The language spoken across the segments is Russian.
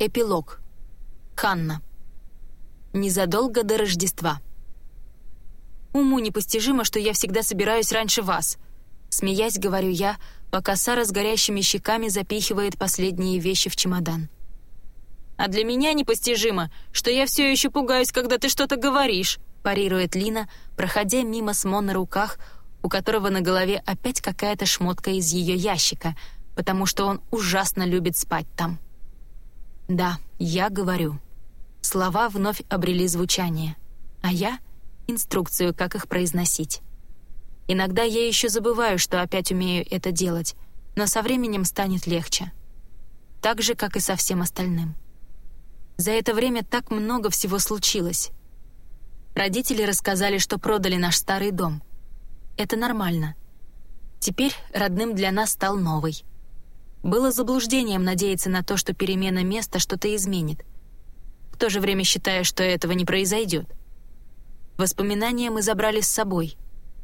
Эпилог. Ханна. Незадолго до Рождества. «Уму непостижимо, что я всегда собираюсь раньше вас», — смеясь, говорю я, пока Сара с горящими щеками запихивает последние вещи в чемодан. «А для меня непостижимо, что я все еще пугаюсь, когда ты что-то говоришь», — парирует Лина, проходя мимо Смо на руках, у которого на голове опять какая-то шмотка из ее ящика, потому что он ужасно любит спать там. Да, я говорю. Слова вновь обрели звучание, а я — инструкцию, как их произносить. Иногда я еще забываю, что опять умею это делать, но со временем станет легче. Так же, как и со всем остальным. За это время так много всего случилось. Родители рассказали, что продали наш старый дом. Это нормально. Теперь родным для нас стал новый — было заблуждением надеяться на то, что перемена места что-то изменит, в то же время считая, что этого не произойдет. Воспоминания мы забрали с собой,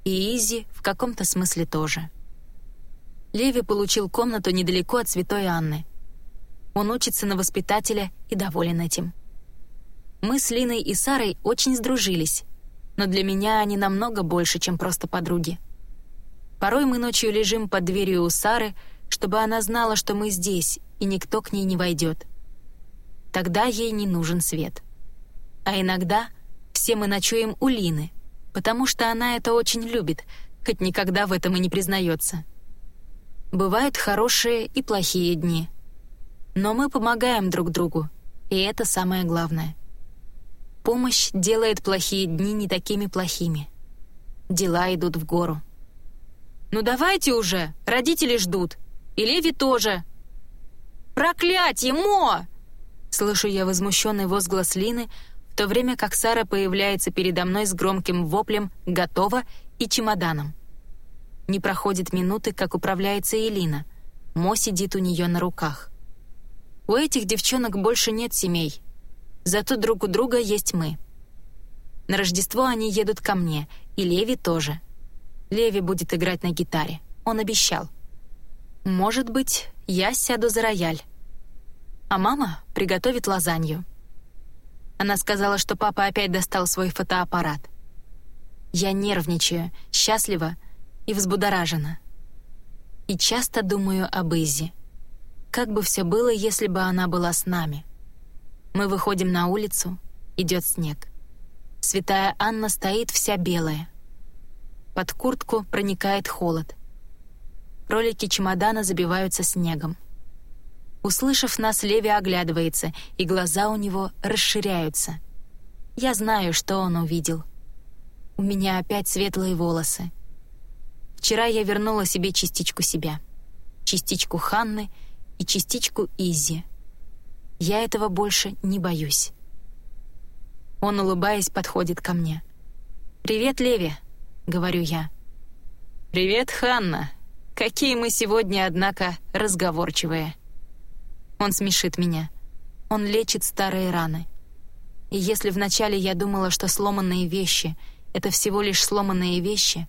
и Изи в каком-то смысле тоже. Леви получил комнату недалеко от Святой Анны. Он учится на воспитателя и доволен этим. Мы с Линой и Сарой очень сдружились, но для меня они намного больше, чем просто подруги. Порой мы ночью лежим под дверью у Сары, чтобы она знала, что мы здесь, и никто к ней не войдет. Тогда ей не нужен свет. А иногда все мы ночуем у Лины, потому что она это очень любит, хоть никогда в этом и не признается. Бывают хорошие и плохие дни. Но мы помогаем друг другу, и это самое главное. Помощь делает плохие дни не такими плохими. Дела идут в гору. «Ну давайте уже, родители ждут», и Леви тоже. «Проклятье, Мо!» Слышу я возмущенный возглас Лины, в то время как Сара появляется передо мной с громким воплем «Готово!» и чемоданом. Не проходит минуты, как управляется Элина. Мо сидит у нее на руках. У этих девчонок больше нет семей. Зато друг у друга есть мы. На Рождество они едут ко мне, и Леви тоже. Леви будет играть на гитаре. Он обещал. Может быть, я сяду за рояль. А мама приготовит лазанью. Она сказала, что папа опять достал свой фотоаппарат. Я нервничаю, счастлива и взбудоражена. И часто думаю об Изи. Как бы все было, если бы она была с нами. Мы выходим на улицу, идет снег. Святая Анна стоит вся белая. Под куртку проникает холод — Ролики чемодана забиваются снегом. Услышав нас, Леви оглядывается, и глаза у него расширяются. Я знаю, что он увидел. У меня опять светлые волосы. Вчера я вернула себе частичку себя. Частичку Ханны и частичку Изи. Я этого больше не боюсь. Он, улыбаясь, подходит ко мне. «Привет, Леви», — говорю я. «Привет, Ханна», Какие мы сегодня, однако, разговорчивые. Он смешит меня. Он лечит старые раны. И если вначале я думала, что сломанные вещи — это всего лишь сломанные вещи,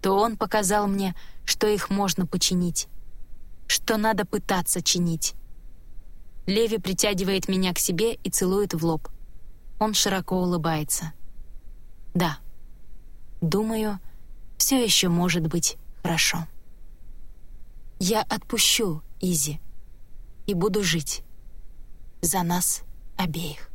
то он показал мне, что их можно починить, что надо пытаться чинить. Леви притягивает меня к себе и целует в лоб. Он широко улыбается. Да, думаю, все еще может быть хорошо. Я отпущу Изи и буду жить за нас обеих.